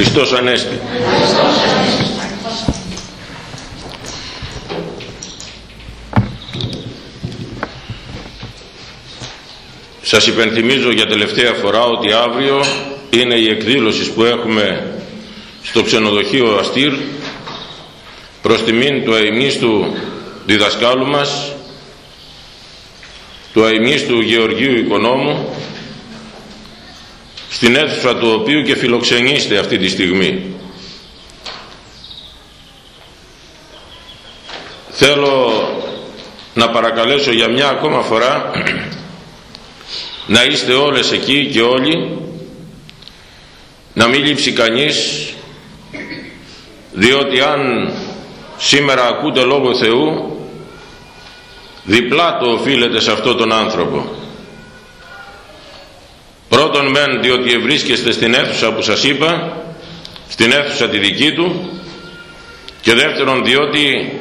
Χριστός Ανέστη. Σας υπενθυμίζω για τελευταία φορά ότι αύριο είναι η εκδήλωση που έχουμε στο ξενοδοχείο Αστήρ προς τιμήν του αημίστου διδασκάλου μας του αημίστου Γεωργίου Οικονόμου στην αίθουσα του οποίου και φιλοξενείστε αυτή τη στιγμή. Θέλω να παρακαλέσω για μια ακόμα φορά να είστε όλες εκεί και όλοι να μην λείψει κανείς διότι αν σήμερα ακούτε Λόγο Θεού διπλά το οφείλετε σε αυτόν τον άνθρωπο πρώτον μεν διότι ευρίσκεστε στην αίθουσα που σας είπα στην αίθουσα τη δική του και δεύτερον διότι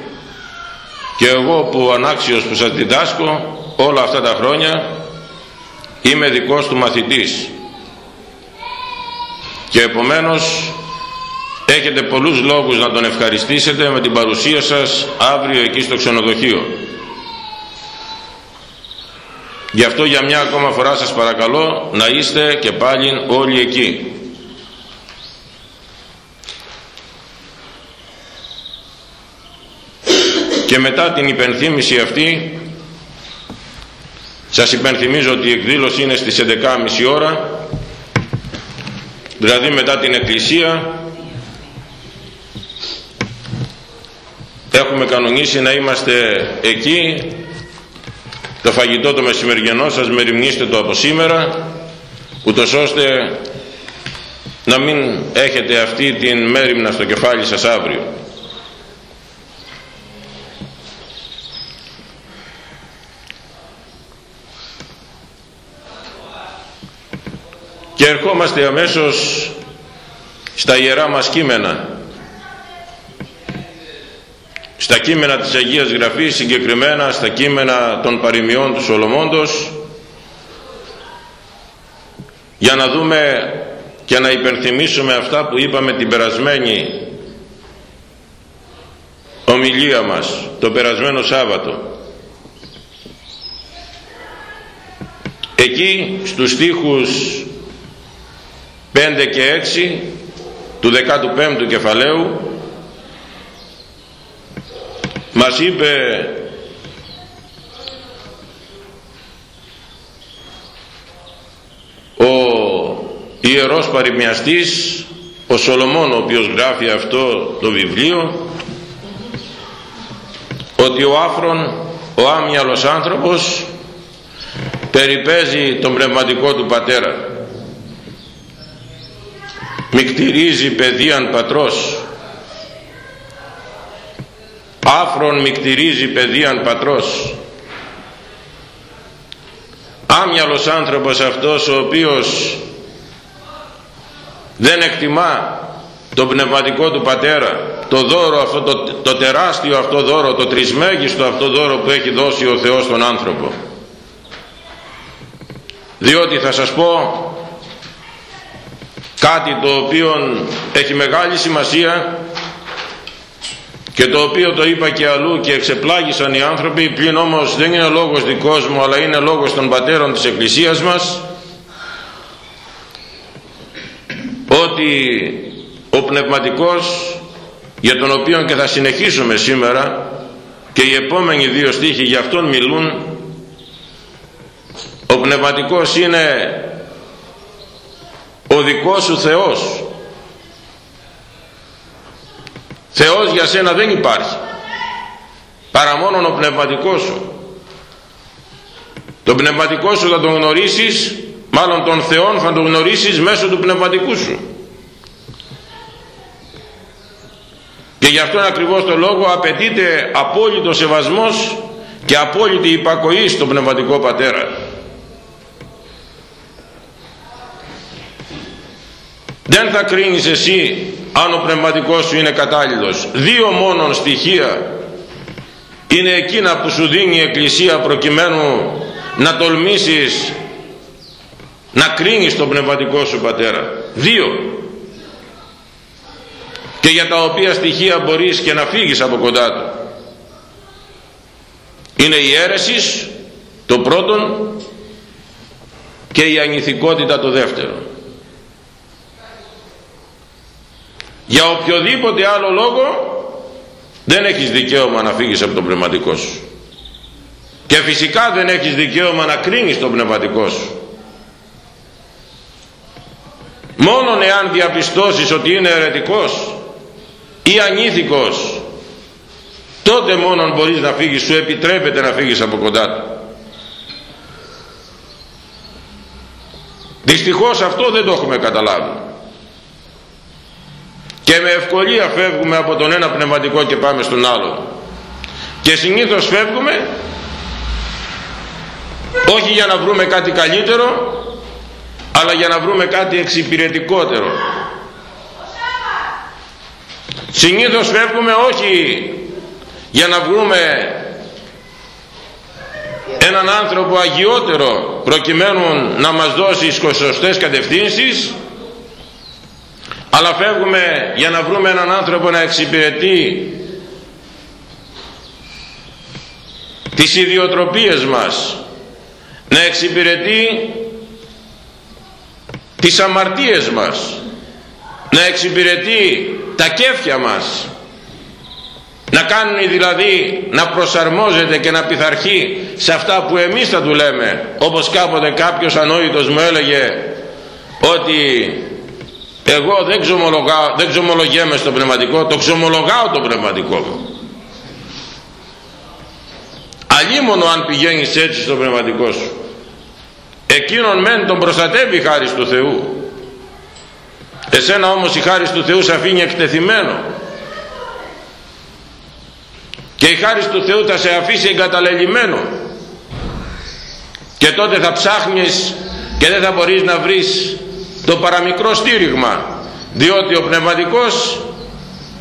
και εγώ που ανάξιος που σας διδάσκω όλα αυτά τα χρόνια είμαι δικός του μαθητής. Και επομένως έχετε πολλούς λόγους να τον ευχαριστήσετε με την παρουσία σας αύριο εκεί στο ξενοδοχείο γι' αυτό για μια ακόμα φορά σας παρακαλώ να είστε και πάλι όλοι εκεί. Και μετά την υπενθύμηση αυτή σας υπενθυμίζω ότι η εκδήλωση είναι στις 11.30 ώρα δηλαδή μετά την εκκλησία έχουμε κανονίσει να είμαστε εκεί το φαγητό το μεσημεριανό σας μεριμνήστε το από σήμερα ούτως ώστε να μην έχετε αυτή την μέρημνα στο κεφάλι σας αύριο. Και ερχόμαστε αμέσως στα ιερά μας κείμενα στα κείμενα της Αγίας Γραφής συγκεκριμένα στα κείμενα των παροιμιών του Σολομώντος για να δούμε και να υπενθυμίσουμε αυτά που είπαμε την περασμένη ομιλία μας το περασμένο Σάββατο. Εκεί στους στίχους 5 και 6 του 15ου κεφαλαίου μας είπε ο ιερός παροιμιαστής ο Σολομών ο οποίος γράφει αυτό το βιβλίο ότι ο άφρον ο άμυαλος άνθρωπος περιπέζει τον πνευματικό του πατέρα. Μικτηρίζει παιδείαν πατρός άφρον μικτηρίζει παιδείαν πατρός. Άμυαλος άνθρωπος αυτός ο οποίος δεν εκτιμά το πνευματικό του πατέρα το δώρο αυτό το, το τεράστιο αυτό δώρο το τρισμέγιστο αυτό δώρο που έχει δώσει ο Θεός στον άνθρωπο. Διότι θα σας πω κάτι το οποίο έχει μεγάλη σημασία και το οποίο το είπα και αλλού και εξεπλάγησαν οι άνθρωποι πλην όμως δεν είναι λόγος δικός μου αλλά είναι λόγος των πατέρων της Εκκλησίας μας ότι ο πνευματικός για τον οποίο και θα συνεχίσουμε σήμερα και οι επόμενοι δύο στίχοι για αυτόν μιλούν ο πνευματικός είναι ο δικός σου Θεός Θεός για σένα δεν υπάρχει. Παρά μόνο ο πνευματικός σου. Τον πνευματικό σου θα τον γνωρίσεις μάλλον τον Θεόν θα τον γνωρίσεις μέσω του πνευματικού σου. Και γι' αυτόν ακριβώς το λόγο απαιτείται απόλυτο σεβασμός και απόλυτη υπακοή στον πνευματικό πατέρα. Δεν θα κρίνεις εσύ αν ο πνευματικός σου είναι κατάλληλος δύο μόνον στοιχεία είναι εκείνα που σου δίνει η Εκκλησία προκειμένου να τολμήσεις να κρίνεις τον πνευματικό σου πατέρα. Δύο. Και για τα οποία στοιχεία μπορείς και να φύγεις από κοντά του. Είναι η αίρεσης το πρώτον και η ανηθικότητα το δεύτερο για οποιοδήποτε άλλο λόγο δεν έχεις δικαίωμα να φύγεις από το πνευματικό σου. Και φυσικά δεν έχεις δικαίωμα να κρίνεις το πνευματικό σου. Μόνον εάν διαπιστώσεις ότι είναι αιρετικός ή ανήθικος τότε μόνον μπορείς να φύγεις σου επιτρέπεται να φύγεις από κοντά του. Δυστυχώς αυτό δεν το έχουμε καταλάβει και με ευκολία φεύγουμε από τον ένα πνευματικό και πάμε στον άλλο. Και συνήθως φεύγουμε όχι για να βρούμε κάτι καλύτερο αλλά για να βρούμε κάτι εξυπηρετικότερο. Συνήθως φεύγουμε όχι για να βρούμε έναν άνθρωπο αγιότερο προκειμένου να μας δώσει σωστές κατευθύνσεις αλλά φεύγουμε για να βρούμε έναν άνθρωπο να εξυπηρετεί τις ιδιοτροπίες μας να εξυπηρετεί τις αμαρτίες μας να εξυπηρετεί τα κέφια μας να κάνει δηλαδή να προσαρμόζεται και να πειθαρχεί σε αυτά που εμείς θα του λέμε όπως κάποτε κάποιος ανόητος μου έλεγε ότι εγώ δεν, ξομολογάω, δεν ξομολογέμαι στο πνευματικό το ξομολογάω το πνευματικό μου. Αλίμονο αν πηγαίνεις έτσι στο πνευματικό σου. Εκείνον μεν τον προστατεύει η χάρη του Θεού. Εσένα όμως η χάρη του Θεού σε αφήνει εκτεθειμένο. Και η χάρη του Θεού θα σε αφήσει εγκαταλελειμμένο. Και τότε θα ψάχνεις και δεν θα μπορείς να βρεις το παραμικρό στήριγμα διότι ο πνευματικός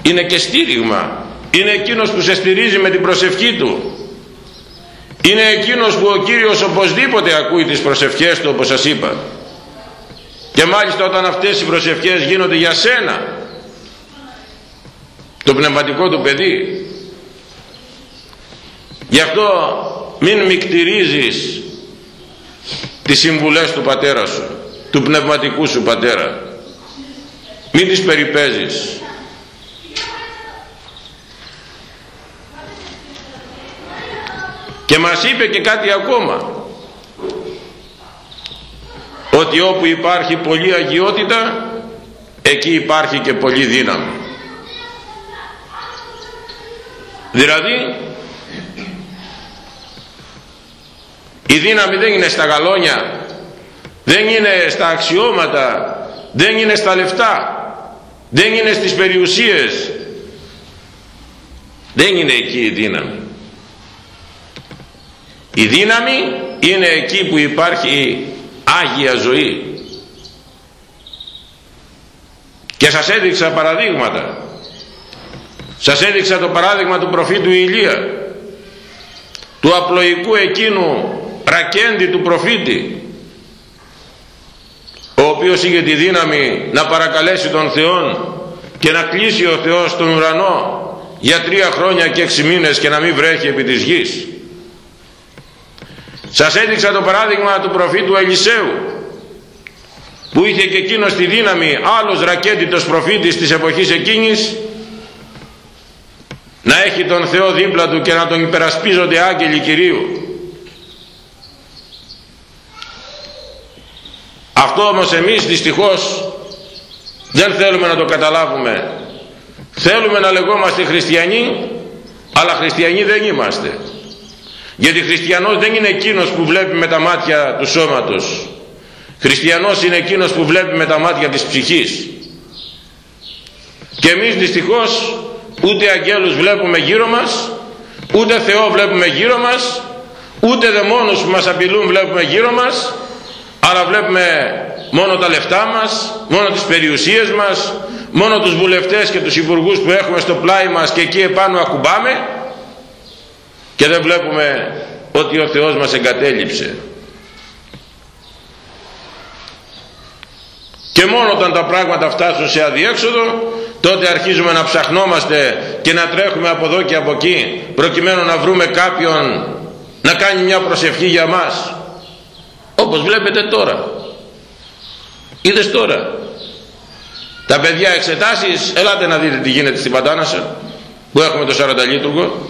είναι και στήριγμα. Είναι εκείνος που σε στηρίζει με την προσευχή του. Είναι εκείνος που ο Κύριος οπωσδήποτε ακούει τις προσευχές του όπως σας είπα. Και μάλιστα όταν αυτές οι προσευχές γίνονται για σένα το πνευματικό του παιδί. Γι' αυτό μην μικτηρίζεις τις συμβουλές του πατέρα σου του πνευματικού σου πατέρα. Μην τις περιπέζεις. Και μας είπε και κάτι ακόμα. Ότι όπου υπάρχει πολλή αγιότητα εκεί υπάρχει και πολλή δύναμη. Δηλαδή η δύναμη δεν είναι στα γαλόνια δεν είναι στα αξιώματα δεν είναι στα λεφτά δεν είναι στις περιουσίες. Δεν είναι εκεί η δύναμη. Η δύναμη είναι εκεί που υπάρχει Άγια ζωή. Και σας έδειξα παραδείγματα. Σας έδειξα το παράδειγμα του προφήτου Ηλία του απλοϊκού εκείνου ρακέντη του προφήτη ο οποίος είχε τη δύναμη να παρακαλέσει τον Θεό και να κλείσει ο Θεός στον ουρανό για τρία χρόνια και έξι μήνες και να μην βρέχει επί της γης. Σας έδειξα το παράδειγμα του προφήτου Ελισέου που είχε και εκείνος τη δύναμη άλλος ρακέτητος προφήτης της εποχής εκείνης να έχει τον Θεό δίπλα του και να τον υπερασπίζονται άγγελοι Κυρίου αυτό όμως εμείς δυστυχώς δεν θέλουμε να το καταλάβουμε. Θέλουμε να λεγόμαστε χριστιανοί αλλά χριστιανοί δεν είμαστε. Γιατί χριστιανός δεν είναι εκείνος που βλέπει με τα μάτια του σώματος. Χριστιανός είναι εκείνος που βλέπει με τα μάτια της ψυχής. Και εμείς δυστυχώς ούτε αγγέλους βλέπουμε γύρω μας ούτε Θεό βλέπουμε γύρω μας ούτε δαιμόνους που μας απειλούν βλέπουμε γύρω μας αλλά βλέπουμε μόνο τα λεφτά μας μόνο τις περιουσίες μας μόνο τους βουλευτές και τους υπουργούς που έχουμε στο πλάι μας και εκεί επάνω ακουμπάμε και δεν βλέπουμε ότι ο Θεός μας εγκατέλειψε. Και μόνο όταν τα πράγματα φτάσουν σε αδιέξοδο τότε αρχίζουμε να ψαχνόμαστε και να τρέχουμε από εδώ και από εκεί προκειμένου να βρούμε κάποιον να κάνει μια προσευχή για μας όπως βλέπετε τώρα. Είδες τώρα. Τα παιδιά εξετάσεις ελάτε να δείτε τι γίνεται στην Παντάνασα που έχουμε το 40 λίτουργο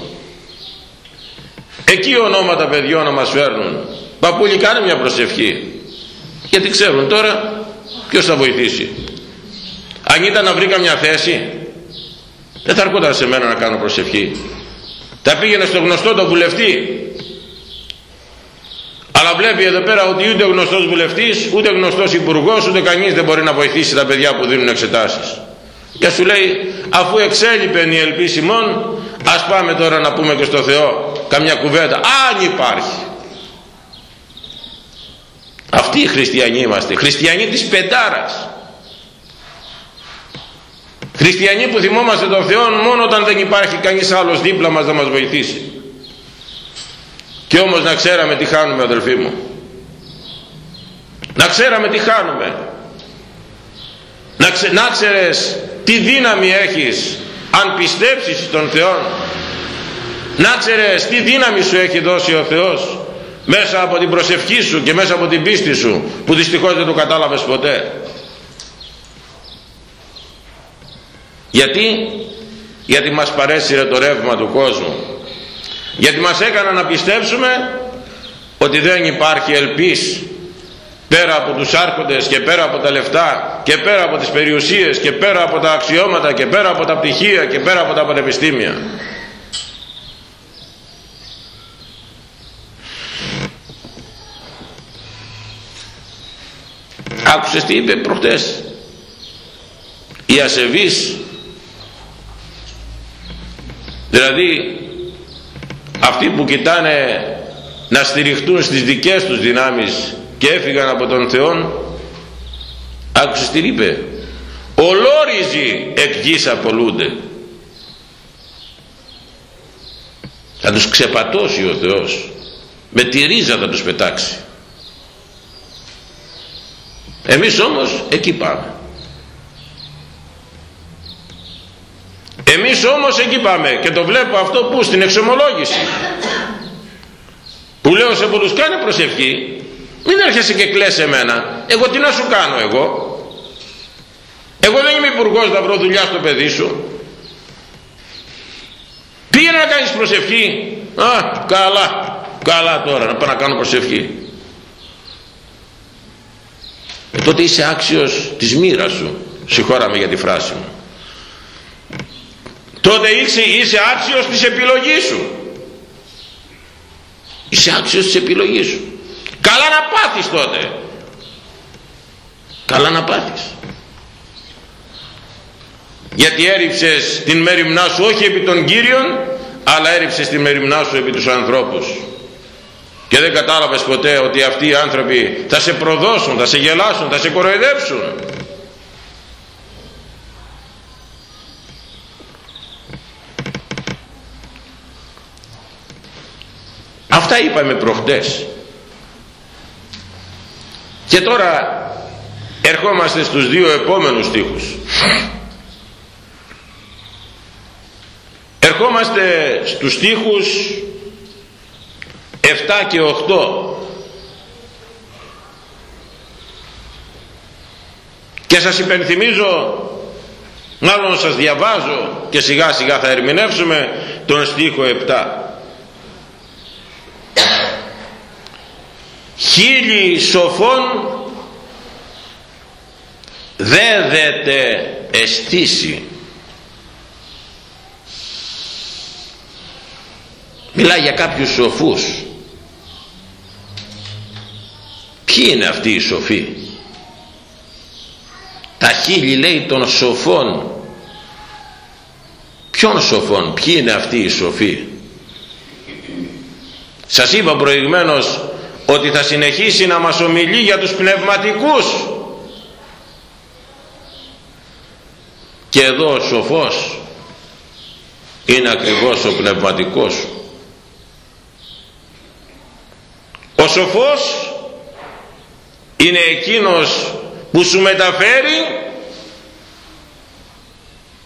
εκεί ονόματα παιδιών να μας φέρνουν. Παππούλοι κάνε μια προσευχή. Γιατί ξέρουν τώρα ποιος θα βοηθήσει. Αν ήταν να βρήκα μια θέση δεν θα έρχονταν σε μένα να κάνω προσευχή. Θα πήγαινε στο γνωστό το βουλευτή αλλά βλέπει εδώ πέρα ότι ούτε γνωστός βουλευτής ούτε γνωστός υπουργός ούτε κανείς δεν μπορεί να βοηθήσει τα παιδιά που δίνουν εξετάσεις. Και σου λέει αφού εξέλιπεν η ελπίση μόν ας πάμε τώρα να πούμε και στο Θεό καμιά κουβέντα. Αν υπάρχει. Αυτοί οι χριστιανοί είμαστε. Χριστιανοί της πεντάρας. Χριστιανοί που θυμόμαστε τον Θεό μόνο όταν δεν υπάρχει κανείς άλλος δίπλα μας να μας βοηθήσει και όμως να ξέραμε τι χάνουμε αδελφοί μου. Να ξέραμε τι χάνουμε. Να, ξε, να ξέρεις τι δύναμη έχεις αν πιστέψεις στον Θεό να ξέρεις τι δύναμη σου έχει δώσει ο Θεός μέσα από την προσευχή σου και μέσα από την πίστη σου που δυστυχώς δεν το κατάλαβες ποτέ. Γιατί; Γιατί μας παρέσυρε το ρεύμα του κόσμου γιατί μας έκανα να πιστέψουμε ότι δεν υπάρχει ελπίς πέρα από τους άρχοντες και πέρα από τα λεφτά και πέρα από τις περιουσίες και πέρα από τα αξιώματα και πέρα από τα πτυχία και πέρα από τα πανεπιστήμια. Άκουσες τι είπε προχτές; Οι ασεβείς. Δηλαδή αυτοί που κοιτάνε να στηριχτούν στις δικές τους δυνάμεις και έφυγαν από τον Θεό άκουσες τι είπε. Ολόριζοι εκ γης απολούνται θα τους ξεπατώσει ο Θεός με τη ρίζα θα τους πετάξει. Εμείς όμως εκεί πάμε εμείς όμως εκεί πάμε και το βλέπω αυτό που στην εξομολόγηση. Που λέω σε πολλούς κάνε προσευχή. Μην έρχεσαι και κλαις εμένα. Εγώ τι να σου κάνω εγώ; Εγώ δεν είμαι υπουργός να βρω δουλειά στο παιδί σου. Πήγαινε να κάνεις προσευχή. Α καλά. Καλά τώρα να πάω να κάνω προσευχή. Ε, τότε είσαι άξιος της μοίρας σου. Συγχώραμε για τη φράση μου τότε είσαι, είσαι άξιος της επιλογής σου. Είσαι άξιος της επιλογής σου. Καλά να πάθεις τότε. Καλά να πάθεις. Γιατί έριψες την μέρημνά σου όχι επί των Κύριων αλλά έριψες την μέρημνά σου επί τους ανθρώπους. Και δεν κατάλαβες ποτέ ότι αυτοί οι άνθρωποι θα σε προδώσουν, θα σε γελάσουν, θα σε κοροϊδέψουν Αυτά είπαμε προχτές. Και τώρα ερχόμαστε στους δύο επόμενους στίχους. Ερχόμαστε στους στίχους 7 και 8. Και σας υπενθυμίζω, μάλλον σας διαβάζω και σιγά σιγά θα ερμηνεύσουμε τον στίχο 7. Χίλιοι σοφών δέδεται αισθήσει μιλάει για κάποιους σοφούς. Ποιοι είναι αυτοί οι σοφοί; Τα χίλι λέει των σοφών. Ποιον σοφών; Ποιοι είναι αυτοί οι σοφοί; Σας είπα προηγουμένως ότι θα συνεχίσει να μας ομιλεί για τους πνευματικούς. Και εδώ ο σοφός είναι ακριβώς ο πνευματικός. Ο σοφός είναι εκείνος που σου μεταφέρει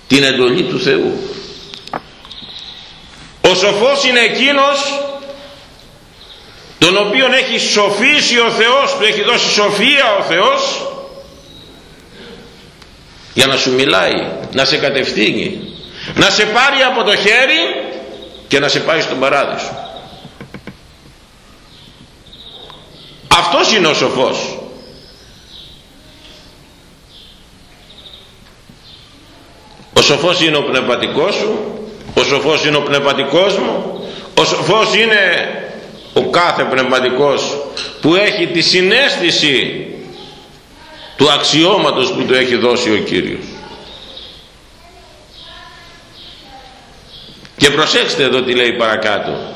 την εντολή του Θεού. Ο σοφός είναι εκείνος τον οποίον έχει σοφήσει ο Θεός του έχει δώσει σοφία ο Θεός για να σου μιλάει να σε κατευθύνει να σε πάρει από το χέρι και να σε πάει στον παράδεισο. Αυτός είναι ο σοφός. Ο σοφός είναι ο πνευματικός σου ο σοφός είναι ο πνευματικός μου ο σοφός είναι ο κάθε πνευματικός που έχει τη συνέστηση του αξιώματος που του έχει δώσει ο Κύριος. Και προσέξτε εδώ τι λέει παρακάτω.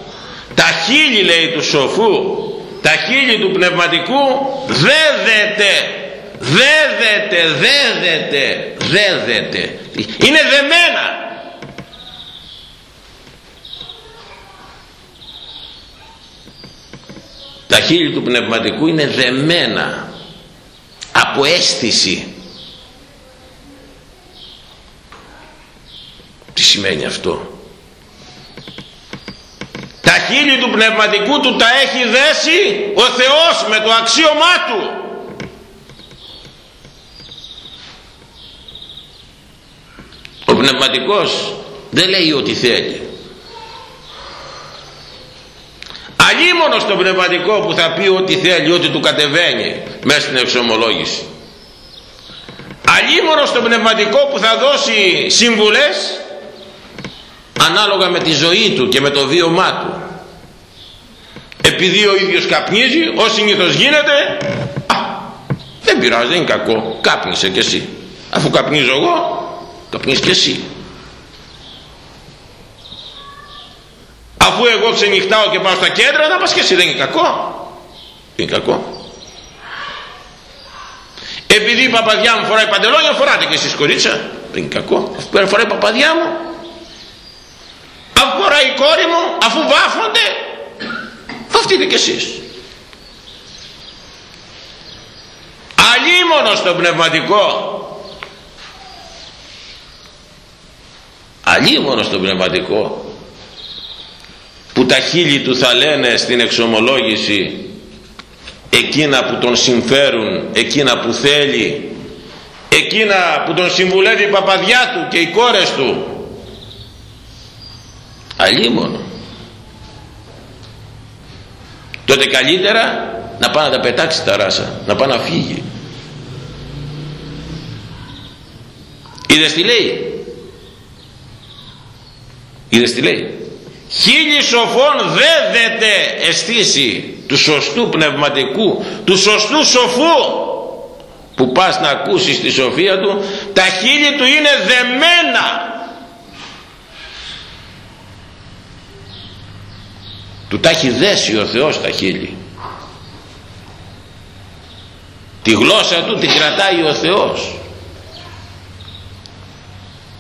Τα χείλη λέει του σοφού τα χείλη του πνευματικού δέδεται δέδεται δέδεται δέδεται. Είναι δεμένα τα χείλη του πνευματικού είναι δεμένα από αίσθηση. Τι σημαίνει αυτό; Τα χείλη του πνευματικού του τα έχει δέσει ο Θεός με το αξίωμά του. Ο πνευματικός δεν λέει ό,τι θέλει Αλλήμωνο στο πνευματικό που θα πει ό,τι θέλει, ό,τι του κατεβαίνει μέσα στην εξομολόγηση. Αλλήμωνο στο πνευματικό που θα δώσει συμβουλές ανάλογα με τη ζωή του και με το βίωμά του. Επειδή ο ίδιος καπνίζει, ως συνήθως γίνεται, α, δεν πειράζει, δεν είναι κακό, κάπνισε κι εσύ. Αφού καπνίζω εγώ, καπνίζεις κι εσύ. Αφού εγώ ξενυχτάω και πάω στα κέντρα να πας και εσύ δεν είναι κακό. Είναι κακό. Επειδή η παπαδιά μου φοράει παντελόνια φοράτε και εσείς κορίτσα. Δεν είναι κακό. Αφού φοράει η παπαδιά μου. Αφού φοράει η κόρη μου αφού βάφονται βαφτείτε κι εσείς. Αλίμονος στο πνευματικό. Αλίμονος στο πνευματικό που τα χείλη του θα λένε στην εξομολόγηση εκείνα που τον συμφέρουν, εκείνα που θέλει, εκείνα που τον συμβουλεύει η παπαδιά του και οι κόρες του. Αλλήμωνο. Τότε καλύτερα να πάει να τα πετάξει τα ράσα, να πάει να φύγει. Είδες τι λέει; Είδες τι λέει; Χίλιοι σοφών δέδεται αισθήσει του σωστού πνευματικού του σωστού σοφού που πας να ακούσεις τη σοφία του τα χείλη του είναι δεμένα. Του τα έχει δέσει ο Θεός τα χείλη. Τη γλώσσα του την κρατάει ο Θεός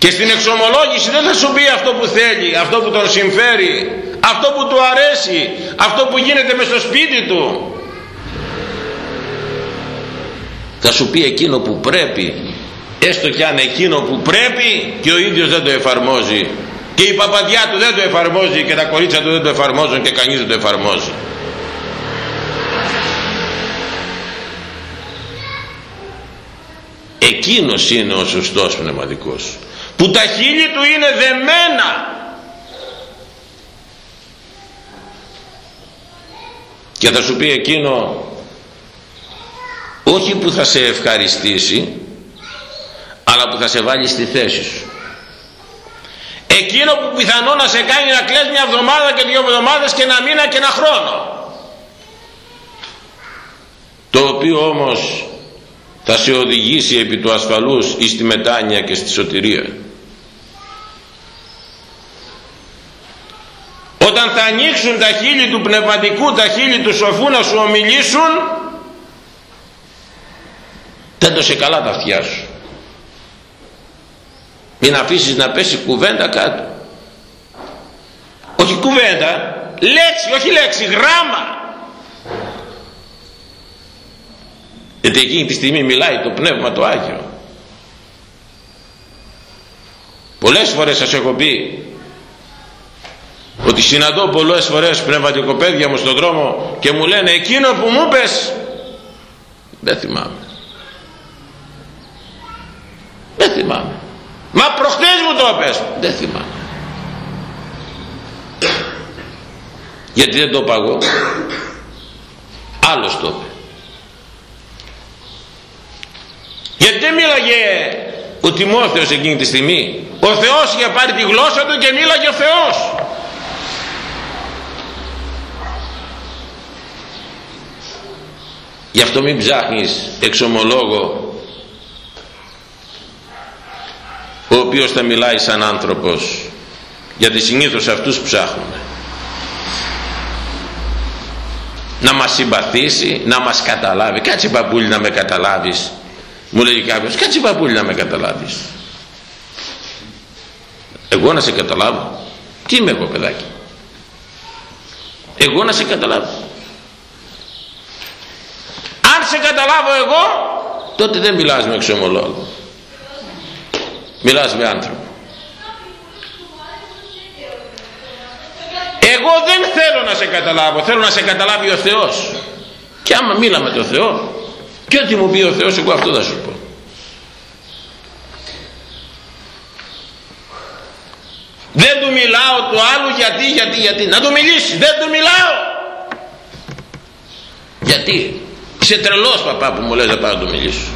και στην εξομολόγηση δεν θα σου πει αυτό που θέλει αυτό που τον συμφέρει αυτό που του αρέσει αυτό που γίνεται μες στο σπίτι του. Θα σου πει εκείνο που πρέπει έστω κι αν εκείνο που πρέπει και ο ίδιος δεν το εφαρμόζει. Και η παπαδιά του δεν το εφαρμόζει και τα κορίτσια του δεν το εφαρμόζουν και κανείς δεν το εφαρμόζει. Εκείνος είναι ο σωστός πνευματικός που τα χείλη του είναι δεμένα. Και θα σου πει εκείνο όχι που θα σε ευχαριστήσει αλλά που θα σε βάλει στη θέση σου. Εκείνο που πιθανό να σε κάνει να κλαις μια εβδομάδα και δύο εβδομάδες και ένα μήνα και ένα χρόνο. Το οποίο όμως θα σε οδηγήσει επί του ασφαλούς εις τη μετάνοια και στη σωτηρία. Όταν θα ανοίξουν τα χείλη του πνευματικού τα χείλη του σοφού να σου ομιλήσουν δεν το σε καλά τα αυτιά σου μην αφήσεις να πέσει κουβέντα κάτω. Όχι κουβέντα λέξη όχι λέξη γράμμα γιατί εκείνη τη στιγμή μιλάει το Πνεύμα το Άγιο. Πολλές φορές σας έχω πει ότι συναντώ πολλές φορές πνευματικοπαίδια μου στον δρόμο και μου λένε εκείνο που μου πες δεν θυμάμαι δεν θυμάμαι. Μα προχτές μου το πες δεν θυμάμαι. Γιατί δεν το είπα εγώ. Άλλος το είπε γιατί δεν μίλαγε ο Τιμόθεος εκείνη τη στιγμή; Ο Θεός είχε πάρει τη γλώσσα του και μίλαγε ο Θεός. Γι' αυτό μην ψάχνεις εξομολόγο ο οποίος θα μιλάει σαν άνθρωπος γιατί συνήθως αυτούς ψάχνουμε. Να μας συμπαθήσει, να μας καταλάβει. Κάτσε παππούλη να με καταλάβεις μου λέει κάποιος κάτσε παππούλη να με καταλάβεις εγώ να σε καταλάβω. Τι είμαι εγώ παιδάκι. Εγώ να σε καταλάβω. Αν σε καταλάβω εγώ τότε δεν μιλάς με εξομολόγο. Μιλάς με άνθρωπο. Εγώ δεν θέλω να σε καταλάβω. Θέλω να σε καταλάβει ο Θεός. Και άμα μίλα με τον Θεό και ό,τι μου πει ο Θεός εγώ αυτό θα σου πω δεν του μιλάω του άλλου γιατί γιατί γιατί. Να του μιλήσει. Δεν του μιλάω. Γιατί; Είσαι τρελός παπά που μου λες να πάω να του μιλήσω.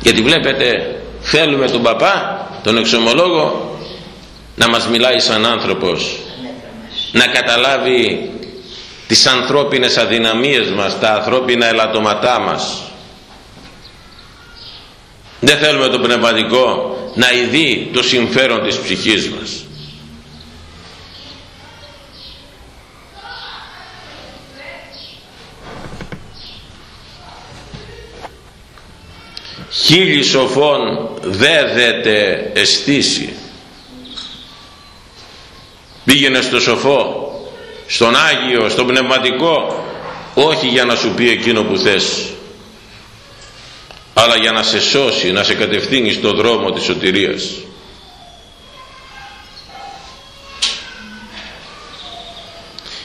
Γιατί βλέπετε θέλουμε τον παπά τον εξομολόγο να μας μιλάει σαν άνθρωπος. Να καταλάβει τις ανθρώπινες αδυναμίες μας τα ανθρώπινα ελαττωματά μας δεν θέλουμε το πνευματικό να ειδεί το συμφέρον της ψυχής μας. Χίλι σοφών δέδεται αισθήσει πήγαινε στο σοφό στον Άγιο, στον Πνευματικό όχι για να σου πει εκείνο που θες αλλά για να σε σώσει, να σε κατευθύνει στον δρόμο της σωτηρίας.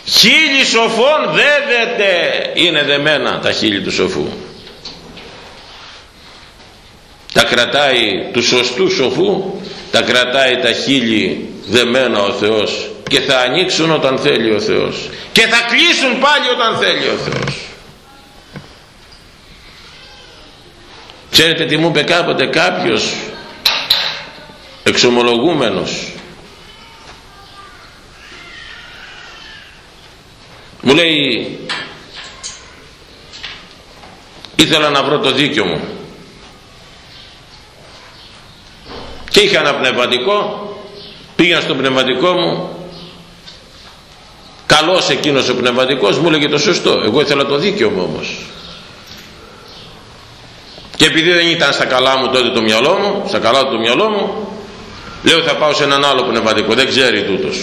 Χίλι σοφών δέδεται είναι δεμένα τα χίλι του σοφού. Τα κρατάει του σωστού σοφού τα κρατάει τα χείλη δεμένα ο Θεός και θα ανοίξουν όταν θέλει ο Θεός. Και θα κλείσουν πάλι όταν θέλει ο Θεός ξέρετε τι μου είπε κάποτε κάποιος εξομολογούμενος. Μου λέει ήθελα να βρω το δίκιο μου και είχα ένα πνευματικό πήγα στο πνευματικό μου. Καλός εκείνος ο πνευματικός μου έλεγε το σωστό. Εγώ ήθελα το δίκαιο μου όμως και επειδή δεν ήταν στα καλά μου τότε το μυαλό μου στα καλά του το μυαλό μου λέω θα πάω σε έναν άλλο πνευματικό δεν ξέρει τούτος.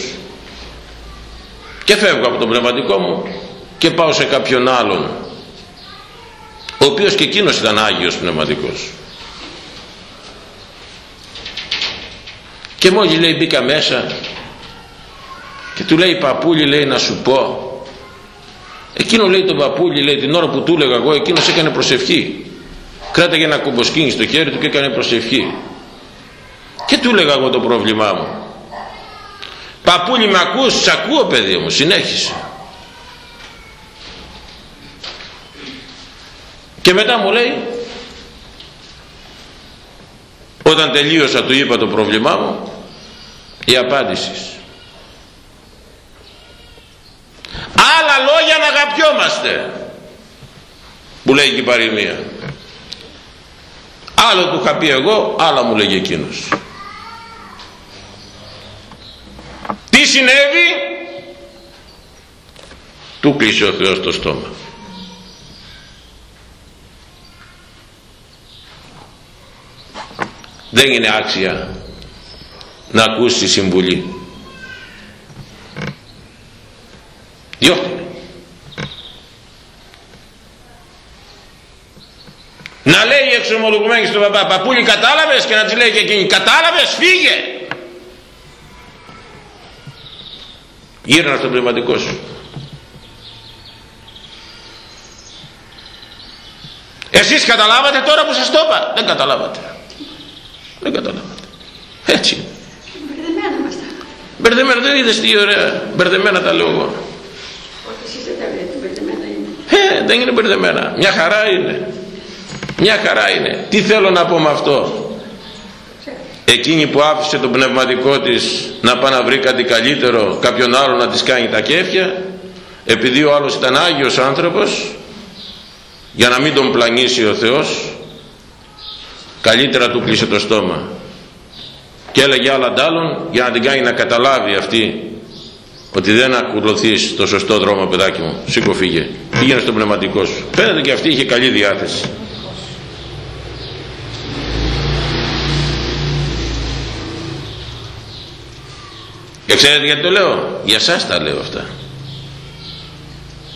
Και φεύγω από το πνευματικό μου και πάω σε κάποιον άλλον ο οποίος και εκείνος ήταν Άγιος Πνευματικός. Και μόλις λέει μπήκα μέσα και του λέει παππούλη λέει να σου πω εκείνο λέει τον παππούλη λέει την ώρα που του έλεγα εγώ εκείνος έκανε προσευχή κράταγε ένα κουμποσκίνη στο χέρι του και έκανε προσευχή. Και του έλεγα εγώ το πρόβλημά μου. Παππούλη με ακούς; Σ' ακούω παιδί μου. Συνέχισε και μετά μου λέει όταν τελείωσα του είπα το πρόβλημά μου η απάντηση άλλα λόγια να αγαπιόμαστε που λέει και η παροιμία άλλο του είχα πει εγώ άλλα μου λέγει εκείνος. Τι συνέβη; Του κλείσε ο Θεός το στόμα. Δεν είναι άξια να ακούσεις συμβουλή. Διώχτε να λέει εξομολογουμένη στον παπά παππούλη κατάλαβες και να της λέει και εκείνη κατάλαβες φύγε γύρνα στο πνευματικό σου. Εσείς καταλάβατε τώρα που σας το είπα. Δεν καταλάβατε. Δεν καταλάβατε. Έτσι. Μπερδεμένα μας τα μπερδεμένα δεν είδες τι ωραία μπερδεμένα τα λέω εγώ. Όχι, εσείς δεν τα βλέπετε, μπερδεμένα είναι. ε, δεν είναι μπερδεμένα. Μια χαρά είναι μια χαρά είναι. Τι θέλω να πω με αυτό; Εκείνη που άφησε το πνευματικό της να πάει να βρει κάτι καλύτερο κάποιον άλλο να της κάνει τα κέφια επειδή ο άλλος ήταν Άγιος άνθρωπος για να μην τον πλανήσει ο Θεός καλύτερα του κλείσε το στόμα. Και έλεγε άλλα αντάλλων για να την κάνει να καταλάβει αυτή ότι δεν ακολουθείς το σωστό δρόμο παιδάκι μου. Σήκω φύγε. Πήγαινε στο πνευματικό σου. Φαίνεται και αυτή είχε καλή διάθεση Και ξέρετε γιατί το λέω; Για σας τα λέω αυτά.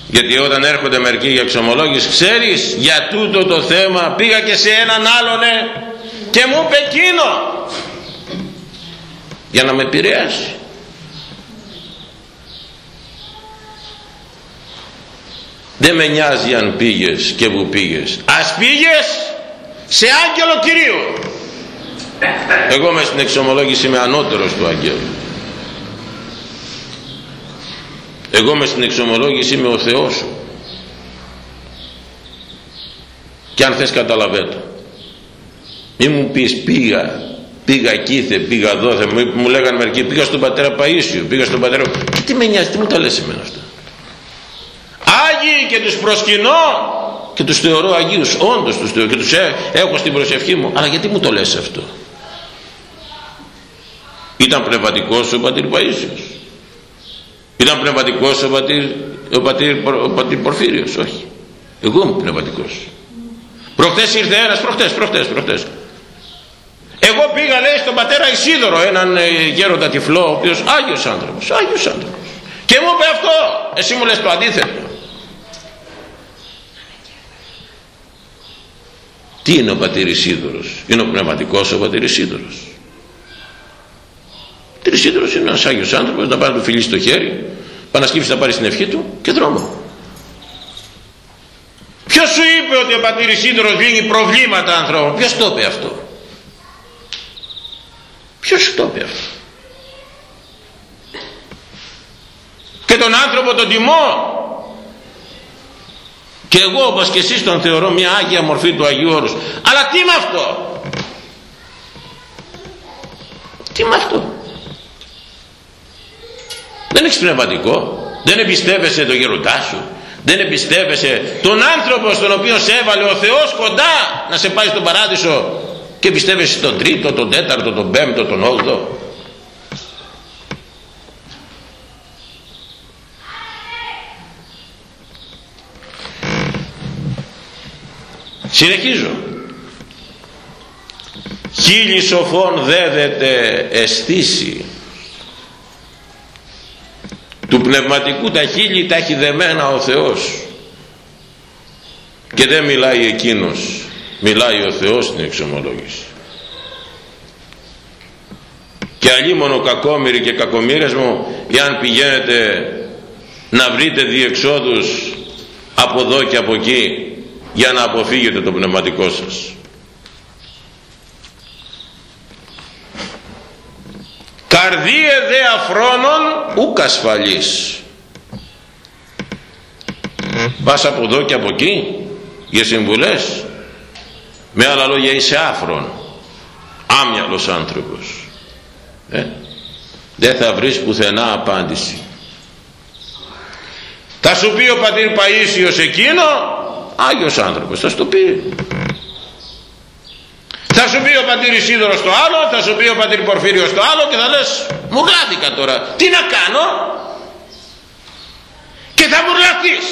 Γιατί όταν έρχονται μερικοί για εξομολόγηση, ξέρεις για τούτο το θέμα πήγα και σε έναν άλλον ναι, και μου είπε εκείνο. Για να με επηρεάσει. Δεν με νοιάζει αν πήγες και που πήγες. Ας πήγες σε άγγελο Κυρίου. Εγώ με στην εξομολόγηση είμαι ανώτερος του αγγέλου. Εγώ με στην εξομολόγηση είμαι ο Θεός σου. Και αν θες καταλαβαίνω. Μη μου πεις πήγα πήγα εκεί πήγα εδώ μου, μου λέγανε μερικοί πήγα στον πατέρα Παΐσιο πήγα στον πατέρα και τι με νοιάζει τι μου τα λες εμένα αυτά; Άγιοι και τους προσκυνώ και τους θεωρώ Αγίους όντως τους θεωρώ και τους έχω στην προσευχή μου. Αλλά γιατί μου το λες αυτό; Ήταν πνευματικός ο πατήρ Παΐσιος ήταν πνευματικός ο πατήρ, ο πατήρ, ο πατήρ Πορφύριος, όχι. Εγώ είμαι πνευματικός. Προχτές ήρθε ένας, προχτές, προχτές, προχτές. Εγώ πήγα λέει στον πατέρα Ισίδωρο, έναν ε, γέροντα τυφλό, ο οποίος Άγιος άνθρωπος, Άγιος άνθρωπος. Και μου είπε αυτό, εσύ μου λες το αντίθετο. Τι είναι ο πατήρ Ισίδωρος, είναι ο πνευματικός ο πατήρ Ισίδωρος. Τρισίδωρος είναι ένας Άγιος άνθρωπος να πάει να του φιλήσει το χέρι πάει να να πάρει στην ευχή του και δρόμο. Ποιος σου είπε ότι ο πατήρ Ισίδωρος λύνει προβλήματα ανθρώπων ποιος το είπε αυτό; Ποιος σου το είπε αυτό; Και τον άνθρωπο τον τιμώ. Και εγώ όπως και εσείς τον θεωρώ μια Άγια μορφή του Αγίου Όρους. Αλλά τι με αυτό; Τι με αυτό; Δεν έχεις πνευματικό. Δεν εμπιστεύεσαι τον γεροντά σου. Δεν εμπιστεύεσαι τον άνθρωπο στον οποίο σε έβαλε ο Θεός κοντά να σε πάει στον παράδεισο και εμπιστεύεσαι τον τρίτο, τον τέταρτο, τον πέμπτο, τον όγδο. Συνεχίζω. Χίλι σοφών δέδεται αισθήσει του πνευματικού τα χείλη τα έχει δεμένα ο Θεός. Και δεν μιλάει εκείνος. Μιλάει ο Θεός στην εξομολόγηση. Και αλλήμωνο κακόμοιροι και κακομύρες μου εάν πηγαίνετε να βρείτε διεξόδους από εδώ και από εκεί για να αποφύγετε το πνευματικό σας καρδίε δε αφρόνων ούκ ασφαλής. Πας από εδώ και από εκεί για συμβουλές. Με άλλα λόγια είσαι άφρον. Άμυαλος άνθρωπος. Ε; δεν θα βρεις πουθενά απάντηση. Θα σου πει ο πατήρ Παΐσιος εκείνο Άγιος άνθρωπος θα σου το πει θα σου πει ο πατήρ Ισίδωρος το άλλο, θα σου πει ο πατήρ Πορφύριος το άλλο και θα λες μου γάδικα τώρα, τι να κάνω; Και θα μουρλαθείς.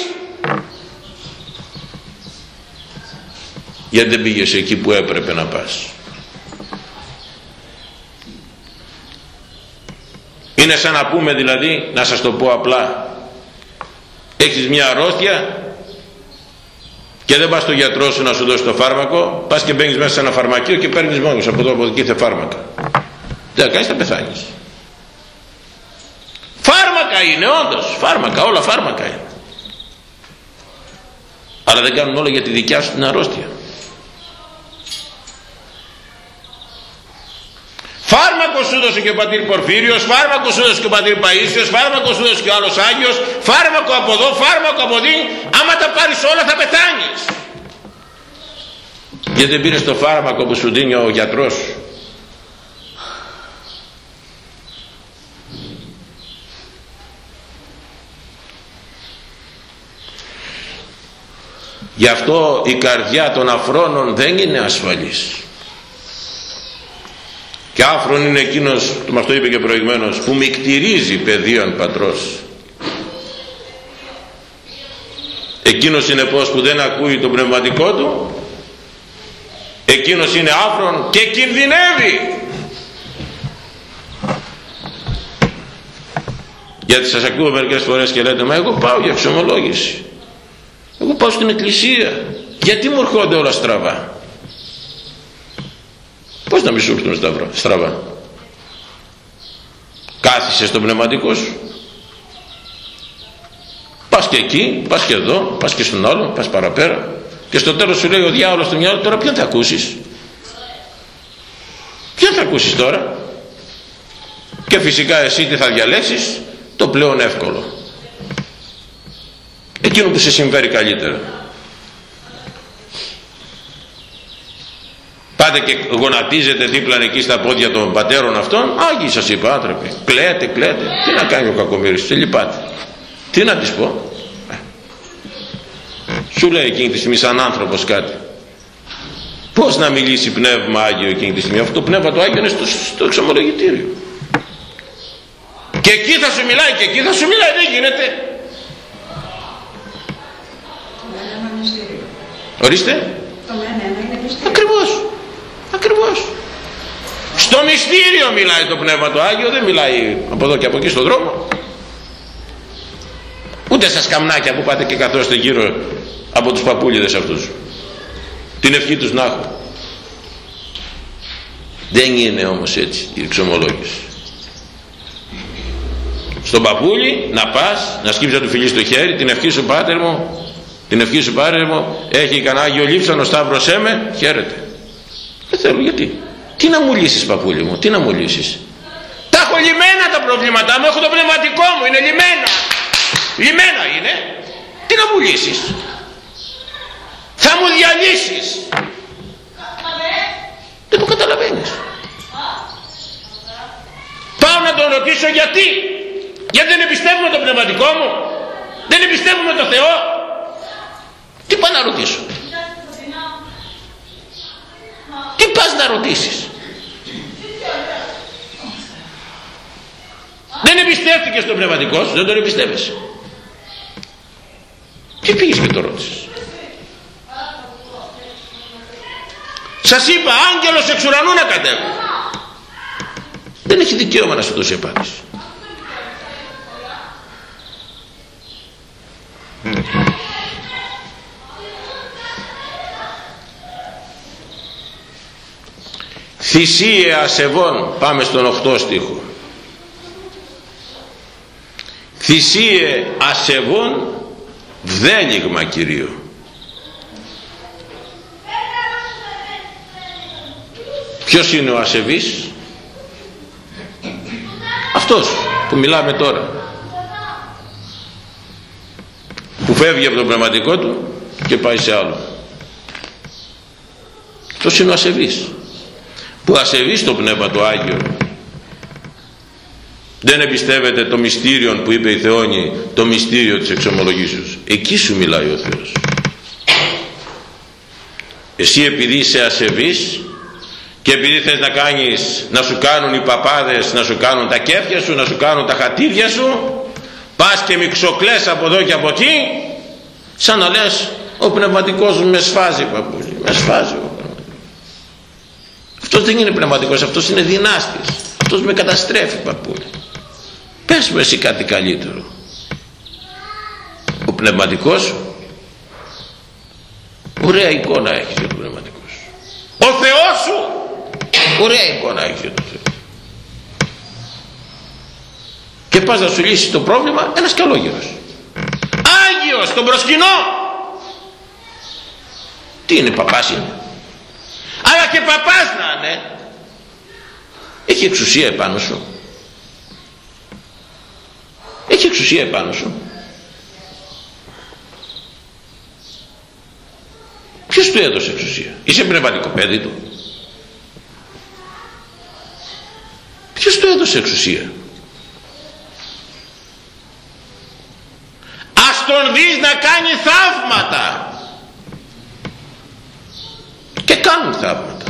Γιατί δεν πήγες εκεί που έπρεπε να πας. Είναι σαν να πούμε δηλαδή, να σας το πω απλά, έχεις μια αρρώστια και δεν πας στο γιατρό σου να σου δώσει το φάρμακο πας και μπαίνεις μέσα σε ένα φαρμακείο και παίρνεις μόνος από εδώ από εκεί θε φάρμακα. Δεν θα κάνεις θα πεθάνεις. Φάρμακα είναι όντως. Φάρμακα όλα φάρμακα είναι. Αλλά δεν κάνουν όλα για τη δικιά σου την αρρώστια Φάρμακο σου δώσε και ο πατήρ Πορφύριος, φάρμακο σου δώσε και ο πατήρ Παΐσιος, φάρμακο σου δώσε και ο άλλος Άγιος, φάρμακο από εδώ, φάρμακο από εκεί, άμα τα πάρεις όλα θα πεθάνεις. Γιατί δεν πήρες το φάρμακο που σου δίνει ο γιατρός; Γι' αυτό η καρδιά των αφρόνων δεν είναι ασφαλής και άφρον είναι εκείνος που μας το είπε και προηγουμένως που μικτηρίζει παιδίον πατρός. Εκείνος είναι πως που δεν ακούει το πνευματικό του εκείνος είναι άφρον και κινδυνεύει. Γιατί σας ακούω μερικές φορές και λέτε μα εγώ πάω για εξομολόγηση. Εγώ πάω στην εκκλησία. Γιατί μου έρχονται όλα στραβά; Πώς να μη σου έρθουν στραβά. Κάθισες στο πνευματικό σου. Πας και εκεί, πας και εδώ, πας και στον άλλο, πας παραπέρα. Και στο τέλος σου λέει ο διάολος στο μυαλό τώρα ποιον θα ακούσεις; Ποιον θα ακούσεις τώρα; Και φυσικά εσύ τι θα διαλέξεις, το πλέον εύκολο. Εκείνο που σε συμφέρει καλύτερα. Πάτε και γονατίζετε δίπλα εκεί στα πόδια των πατέρων αυτών. Άγιοι σας είπα άτρεποι κλαίτε κλαίτε. Τι να κάνει ο κακομύρης τι λυπάτε. Τι να της πω. Σου λέει εκείνη τη στιγμή σαν άνθρωπος κάτι. Πως να μιλήσει πνεύμα Άγιο εκείνη τη στιγμή. Αυτό το πνεύμα του Άγιο είναι στο, στο εξομολογητήριο. Και εκεί θα σου μιλάει και εκεί θα σου μιλάει. Δεν γίνεται. Ορίστε. Ακριβώς ακριβώς. Στο μυστήριο μιλάει το Πνεύμα το Άγιο δεν μιλάει από εδώ και από εκεί στον δρόμο. Ούτε στα σκαμνάκια που πάτε και καθόστε γύρω από τους παππούλιδες αυτούς. Την ευχή τους να έχουν δεν είναι όμως έτσι η εξομολόγηση. Στον παππούλι να πας να σκύψεις του φιλί στο χέρι την ευχή σου πάτερ μου την ευχή σου πάτερ μου έχει κανένα Άγιο Λείψανο Σταύρωσέ με χαίρετε δεν θέλω γιατί; Τι να μου λύσεις παππούλη μου, τι να μου λύσεις; Τα έχω λυμμένα τα προβλήματά μου, έχω το πνευματικό μου, είναι λυμμένα. Λυμμένα είναι. Τι να μου λύσεις; Θα μου διαλύσεις. Δεν το καταλαβαίνεις. Πάω να τον ρωτήσω γιατί. Γιατί δεν εμπιστεύουμε το πνευματικό μου. Δεν εμπιστεύουμε το Θεό. Τι πάω να ρωτήσω; Τι πας να ρωτήσεις. Δεν εμπιστεύτηκες τον πνευματικός σου, δεν τον εμπιστεύεσαι. Τι πήγες και το ρώτησες. Σας είπα άγγελος εξ ουρανού να κατέβει. Δεν έχει δικαίωμα να σου δώσει απάντηση. Θυσίε ασεβών πάμε στον 8 στίχο. Θυσίε ασεβών βδέλιγμα Κυρίω ποιος είναι ο ασεβής; Αυτός που μιλάμε τώρα. Που φεύγει από τον πνευματικό του και πάει σε άλλο. Αυτός είναι ο ασεβής που ασεβεί στο Πνεύμα το Άγιο. Δεν εμπιστεύεται το μυστήριο που είπε η Θεόνη το μυστήριο της εξομολογήσεως. Εκεί σου μιλάει ο Θεός. Εσύ επειδή είσαι ασεβής και επειδή θες να κάνεις να σου κάνουν οι παπάδες να σου κάνουν τα κέφια σου να σου κάνουν τα χατήρια σου πας και μιξοκλές από εδώ και από εκεί σαν να λες ο πνευματικός μου με σφάζει παππούλη με σφάζει αυτός δεν είναι πνευματικός αυτός είναι δυνάστης αυτός με καταστρέφει παππούλη. Πες μου εσύ κάτι καλύτερο. Ο πνευματικός ωραία εικόνα έχεις για το πνευματικός. Σου ο Θεός σου ωραία εικόνα έχεις για το Θεό. Και πας να σου λύσει το πρόβλημα ένας καλόγερος Άγιος τον προσκυνώ τι είναι παπάς είναι; Αλλά και παπάς να είναι. Έχει εξουσία επάνω σου. Έχει εξουσία επάνω σου. Ποιος του έδωσε εξουσία; Είσαι πνευματικό παιδί του. Ποιος του έδωσε εξουσία; Ας τον δεις να κάνει θαύματα. και κάνουν θαύματα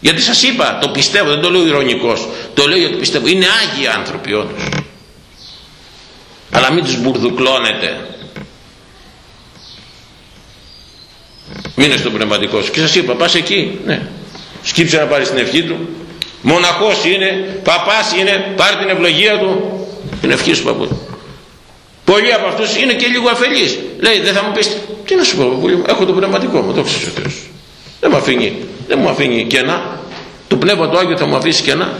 γιατί σας είπα το πιστεύω δεν το λέω ηρωνικός. Το λέω γιατί πιστεύω. Είναι άγιοι άνθρωποι όντως. Αλλά μην τους μπουρδουκλώνετε. Μείνε στο πνευματικό σου. Και σας είπα πας εκεί. Ναι. σκύψε να πάρεις την ευχή του. Μοναχός είναι παπάς είναι πάρει την ευλογία του. Την ευχή σου παππού. Πολλοί από αυτούς είναι και λίγο αφελείς. Λέει δεν θα μου πεις τι να σου πω έχω το πνευματικό μου το ξέρεις ο Θεός δεν μου αφήνει δεν μου αφήνει κενά. Το πνεύμα του Άγιο θα μου αφήσει κενά.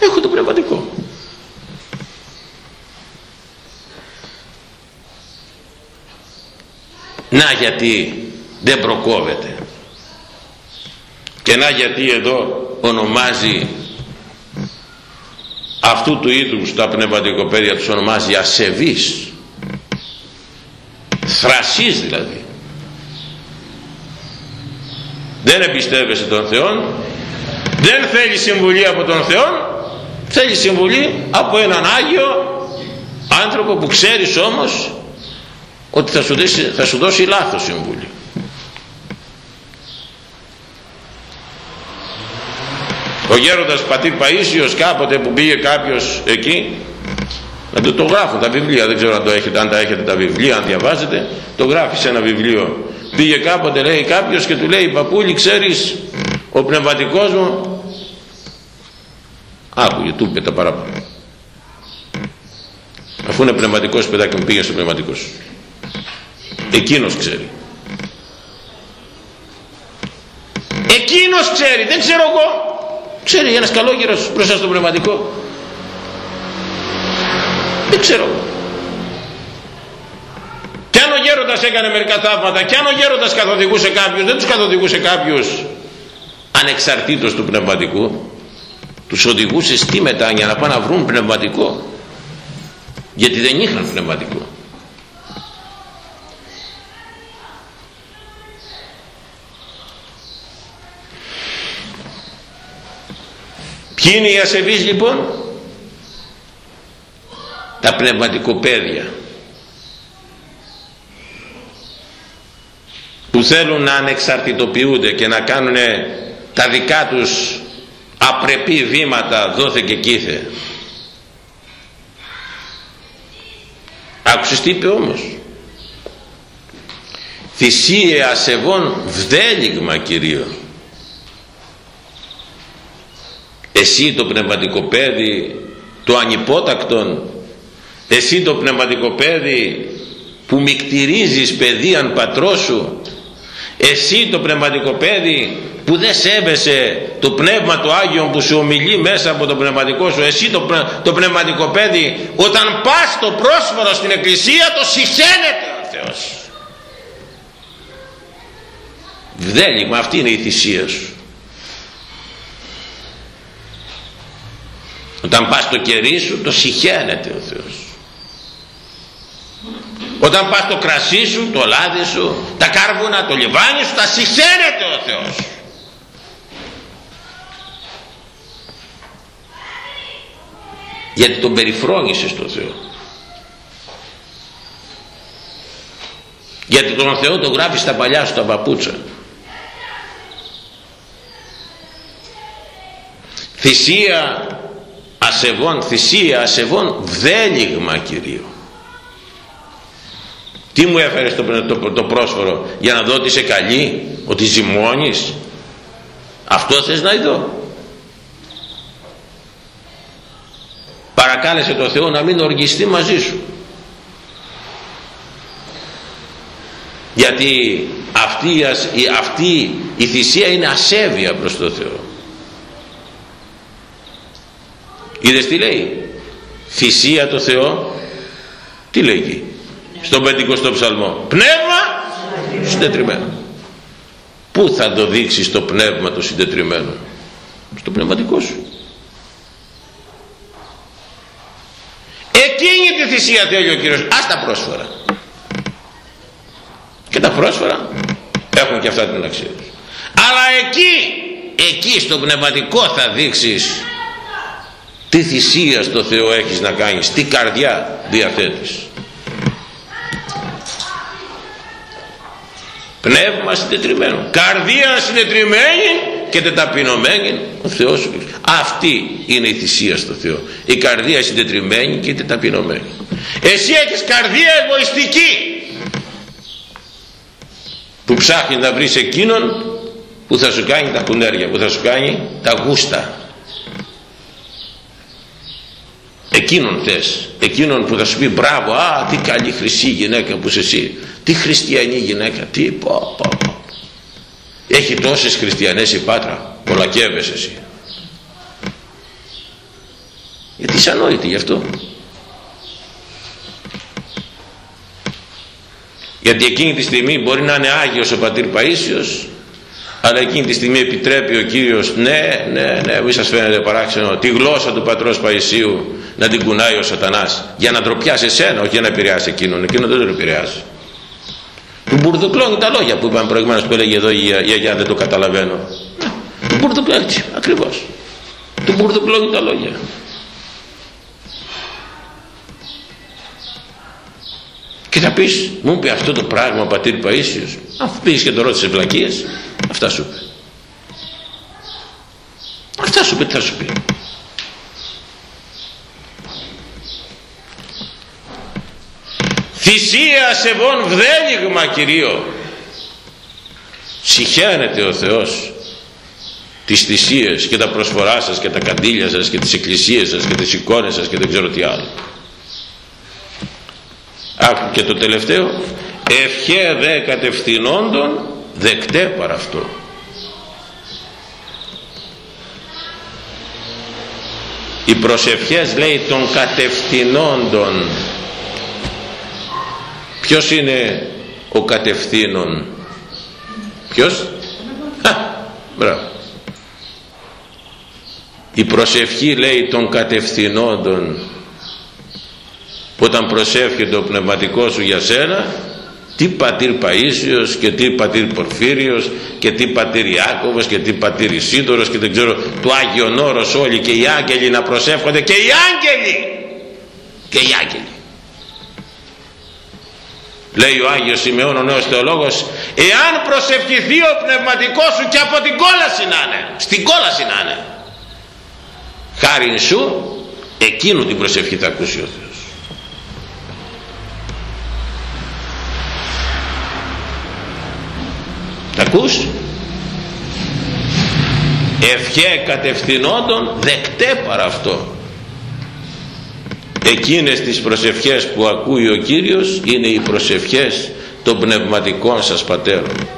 Έχω το πνευματικό. Να γιατί δεν προκόβεται. Και να γιατί εδώ ονομάζει αυτού του είδους τα πνευματικοπαίδια τους ονομάζει ασεβής θρασής δηλαδή δεν εμπιστεύεσαι τον Θεό δεν θέλεις συμβουλή από τον Θεό θέλεις συμβουλή από έναν Άγιο άνθρωπο που ξέρεις όμως ότι θα σου, δώσει, θα σου δώσει λάθος συμβουλή. Ο γέροντας πατήρ Παΐσιος κάποτε που πήγε κάποιος εκεί να το, το γράφουν τα βιβλία δεν ξέρω αν, το έχετε, αν τα έχετε τα βιβλία αν διαβάζετε το γράφει σε ένα βιβλίο πήγε κάποτε λέει κάποιος και του λέει παππούλη ξέρεις ο πνευματικός μου άκουγε του είπε τα παράπονο αφού είναι πνευματικός παιδάκι μου πήγε στο πνευματικό σου. Εκείνος ξέρει. Εκείνος ξέρει δεν ξέρω εγώ. Ξέρει ένας καλόγερος μπροστά στο πνευματικό. Δεν ξέρω εγώ κι αν ο γέροντας έκανε μερικά θαύματα κι αν ο γέροντας καθοδηγούσε κάποιους δεν τους καθοδηγούσε κάποιους. Ανεξαρτήτως του πνευματικού τους οδηγούσε στη μετάνοια να πάνε να βρουν πνευματικό. Γιατί δεν είχαν πνευματικό. Ποιοι είναι οι ασεβείς λοιπόν; Τα πνευματικοπαίδια που θέλουν να ανεξαρτητοποιούνται και να κάνουν τα δικά τους απρεπή βήματα δόθε και κήθε άκουσες τι είπε όμως. Θυσίε ασεβών βδέλιγμα Κυρίω εσύ το πνευματικό παιδί το ανυπότακτον εσύ το πνευματικό παιδί που μικτηρίζεις παιδείαν πατρός σου εσύ το πνευματικό παιδί που δεν σέβεσαι το πνεύμα του Άγιον που σου ομιλεί μέσα από το πνευματικό σου εσύ το, το πνευματικό παιδί όταν πας το πρόσφορο στην εκκλησία το συχαίνεται ο Θεός. Βδέλημα αυτή είναι η θυσία σου. Όταν πας το κερί σου το συχαίνεται ο Θεός όταν πας το κρασί σου, το λάδι σου, τα κάρβουνα, το λιβάνι σου, τα συχαίνεται ο Θεός. Γιατί τον περιφρόνησες το Θεό. Γιατί τον Θεό τον γράφεις στα παλιά σου τα παπούτσα. Θυσία ασεβών, θυσία ασεβών, βδέλιγμα Κυρίω. Τι μου έφερες το, το, το πρόσφορο για να δω ότι είσαι καλή, ότι ζυμώνεις; Αυτό θες να δω. Παρακάλεσε το Θεό να μην οργιστεί μαζί σου. γιατί αυτή, αυτή η θυσία είναι ασέβεια προς το Θεό είδες τι λέει; Θυσία το Θεό τι λέει εκεί; Στον 50ο ψαλμό. Πνεύμα συντετριμένο. Πού θα το δείξεις το πνεύμα το συντετριμένο; Στο πνευματικό σου. Εκείνη τη θυσία θέλει ο Κύριος. Ας τα πρόσφαρα και τα πρόσφαρα έχουν και αυτά την αξία τους. Αλλά εκεί εκεί στο πνευματικό θα δείξεις τι θυσία στο Θεό έχεις να κάνεις τι καρδιά διαθέτεις πνεύμα συντετριμένο καρδία συντετριμένη και τεταπεινωμένη ο Θεός σου αυτή είναι η θυσία στο Θεό. Η καρδία συντετριμένη και τεταπεινωμένη. Εσύ έχεις καρδία εγωιστική. Που ψάχνει να βρεις εκείνον που θα σου κάνει τα κουνέρια που θα σου κάνει τα γούστα εκείνον θες. Εκείνον που θα σου πει μπράβο α τι καλή χρυσή γυναίκα που είσαι εσύ. Τι χριστιανή γυναίκα τι πω, πω, πω. έχει τόσες χριστιανές η Πάτρα κολακεύεσαι εσύ. Γιατί είσαι ανόητη γι' αυτό. Γιατί εκείνη τη στιγμή μπορεί να είναι Άγιος ο Πατήρ Παΐσιος αλλά εκείνη τη στιγμή επιτρέπει ο Κύριος ναι, ναι, ναι, μη σας φαίνεται παράξενο τη γλώσσα του Πατρός Παϊσίου να την κουνάει ο σατανάς για να ντροπιάσει εσένα όχι για να επηρεάσει εκείνον εκείνον δεν τον επηρεάζει του μπουρδουκλώνει τα λόγια που είπαμε προηγουμένως που έλεγε εδώ η Αγιά δεν το καταλαβαίνω. Του μπουρδουκλώνει ακριβώς. Του μπουρδουκλώνει τα λόγια και θα πεις μου είπε αυτό το πράγμα ο πατήρ Παΐσιος αφού πήγες και το ρώτησες βλακίες αυτά σου είπε. Αυτά σου είπε τι θα σου πει. Θυσία σεβών βδέλιγμα Κυρίω συχαίνεται ο Θεός τις θυσίες και τα προσφορά σας και τα καντήλια σας και τις εκκλησίες σας και τις εικόνες σας και δεν ξέρω τι άλλο Άκου και το τελευταίο ευχέ δε κατευθυνόντων δεκτέ παρά αυτό. Οι προσευχές λέει των κατευθυνόντων. Ποιος είναι ο κατευθύνων; Ποιος; Α, μπράβο. Η προσευχή λέει των κατευθυνόντων όταν προσεύχεται ο πνευματικός σου για σένα τι πατήρ Παΐσιος και τι πατήρ Πορφύριος και τι πατήρ Ιάκωβος και τι πατήρ Ισίδωρος και δεν ξέρω του Άγιον Όρος όλοι και οι άγγελοι να προσεύχονται και οι άγγελοι! Και οι άγγελοι. Λέει ο Άγιος Σημεών ο νέος θεολόγος εάν προσευχηθεί ο πνευματικός σου και από την κόλαση να είναι στην κόλαση να είναι χάριν σου εκείνου την προσευχή θα ακούσει ο Θεός τα ακούς; Ευχέ κατευθυνόντων δεκτέ παρά αυτό. Εκείνες τις προσευχές που ακούει ο Κύριος είναι οι προσευχές των πνευματικών σας πατέρων.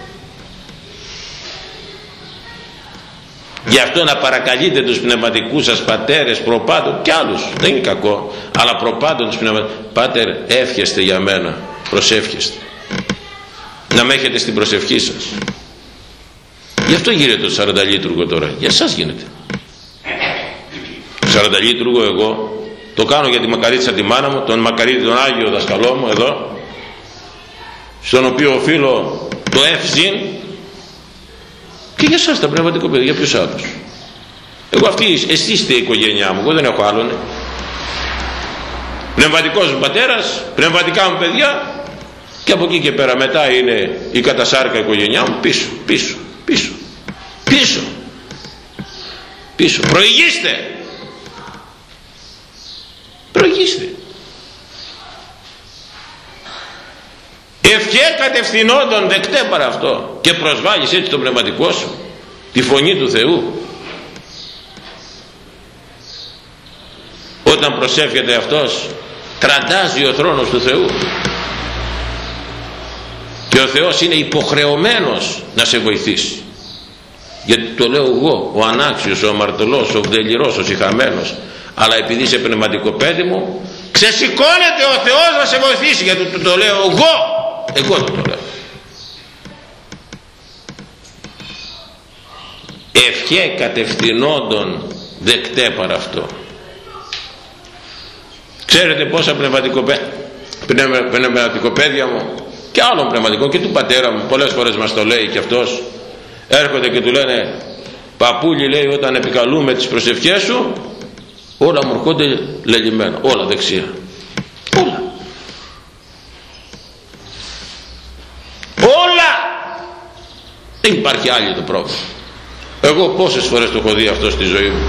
Γι' αυτό να παρακαλείτε τους πνευματικούς σας πατέρες προπάντων και άλλους δεν είναι κακό αλλά προπάντων τους πνευματικούς πάτερ εύχεστε για μένα προσεύχεστε να με έχετε στην προσευχή σας. Γι' αυτό γίνεται το 40 λίτουργο τώρα. Για σας γίνεται. 40 λίτουργο εγώ. Το κάνω για τη μακαρίτσα τη μάνα μου τον μακαρίτη τον Άγιο δασκαλό μου εδώ στον οποίο οφείλω το εύζην. Και για σας τα πνευματικό παιδί για ποιους άλλους. Εγώ αυτοί εσείς είστε η οικογένειά μου εγώ δεν έχω άλλον. Πνευματικός μου πατέρας πνευματικά μου παιδιά και από εκεί και πέρα μετά είναι η κατασάρκα οικογένειά μου. Πίσω πίσω πίσω πίσω πίσω. Προηγήστε! Προηγήστε. Ευχέ κατευθυνόντων δεκτέ παρά αυτό. Και προσβάλλεις έτσι το πνευματικό σου τη φωνή του Θεού. Όταν προσεύχεται αυτός τραντάζει ο θρόνος του Θεού και ο Θεός είναι υποχρεωμένος να σε βοηθήσει. Γιατί το λέω εγώ ο ανάξιος, ο αμαρτωλός, ο βδελιρός, ο συχαμένος. Αλλά επειδή είσαι πνευματικό παιδί μου ξεσηκώνεται ο Θεός να σε βοηθήσει γιατί το, το λέω εγώ. Εγώ το, το λέω. Ευχέ κατευθυνόντων δεκτέ παρά αυτό. Ξέρετε πόσα πνευματικοπαίδια μου; Και άλλων πνευματικών και του πατέρα μου πολλές φορές μας το λέει και αυτός. Έρχονται και του λένε παππούλι λέει όταν επικαλούμε τις προσευχές σου όλα μου έρχονται λελειμμένα όλα δεξιά όλα. Όλα. Δεν υπάρχει άλλη το πρόβλημα. Εγώ πόσες φορές το έχω δει αυτό στη ζωή μου.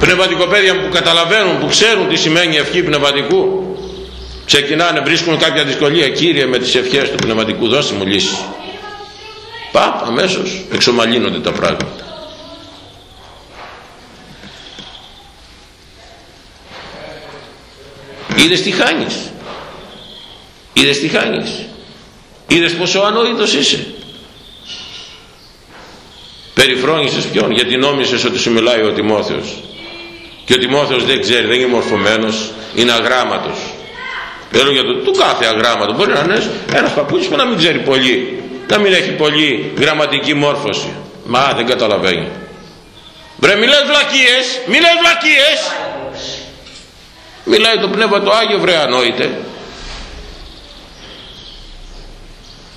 Πνευματικοπαίδια που καταλαβαίνουν που ξέρουν τι σημαίνει ευχή πνευματικού ξεκινάνε βρίσκουν κάποια δυσκολία. Κύριε με τις ευχές του πνευματικού δώσε μου λύση παπ αμέσως εξομαλύνονται τα πράγματα. Είδες τι χάνεις; Είδες τι χάνεις; Είδες πόσο ανόητος είσαι; Περιφρόνησες ποιον; Γιατί νόμισες ότι σου μιλάει ο Τιμόθεος. Και ο Τιμόθεος δεν ξέρει δεν είναι μορφωμένος είναι αγράμματος λέω για το του κάθε αγράμματο. Μπορεί να είναι ένας παππούτσις που να μην ξέρει πολύ να μην έχει πολύ γραμματική μόρφωση. Μα δεν καταλαβαίνει. Βρε μιλές βλακίες μιλές βλακίες. Μιλάει το πνεύμα το Άγιο βρε ανόητε.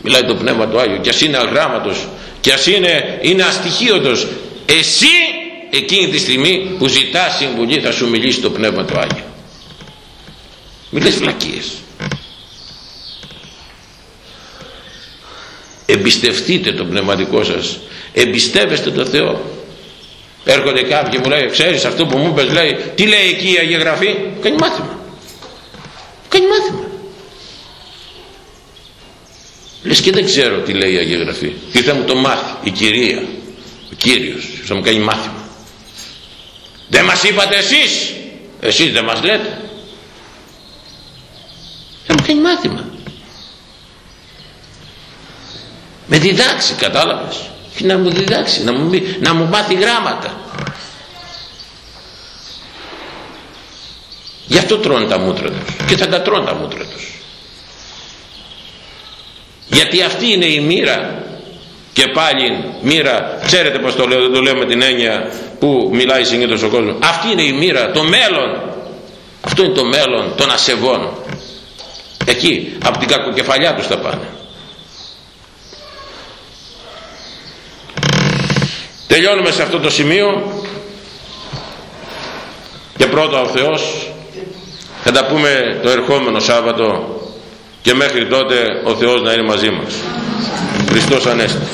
Μιλάει το πνεύμα το Άγιο. Και ας είναι αγράμματος και ας είναι, είναι αστοιχείωτος. Εσύ εκείνη τη στιγμή που ζητάς συμβουλή θα σου μιλήσει το πνεύμα το Άγιο μην λες βλακίες. Εμπιστευτείτε το πνευματικό σας. Εμπιστεύεστε το Θεό. Έρχονται κάποιοι μου λέει ξέρεις αυτό που μου είπες λέει τι λέει εκεί η Αγία Γραφή; Κάνει μάθημα. Κάνει μάθημα. Λες και δεν ξέρω τι λέει η Αγία Γραφή. Τι θα μου το μάθει η Κυρία ο Κύριος θα μου κάνει μάθημα. Δεν μας είπατε εσείς. Εσείς δεν μας λέτε θα μου κάνει μάθημα. Με διδάξει κατάλαβες. Και να μου διδάξει να μου, να μου μάθει γράμματα. Γι' αυτό τρώνε τα μούτρα τους. Και θα τα τρώνε τα μούτρα τους. Γιατί αυτή είναι η μοίρα και πάλι μοίρα. Ξέρετε πως το λέω δεν το λέω με την έννοια που μιλάει συνήθως ο κόσμος. Αυτή είναι η μοίρα το μέλλον. Αυτό είναι το μέλλον των ασεβών εκεί από την κακοκεφαλιά τους θα πάνε. Τελειώνουμε σε αυτό το σημείο. Και πρώτα ο Θεός θα τα πούμε το ερχόμενο Σάββατο και μέχρι τότε ο Θεός να είναι μαζί μας. Χριστός Ανέστη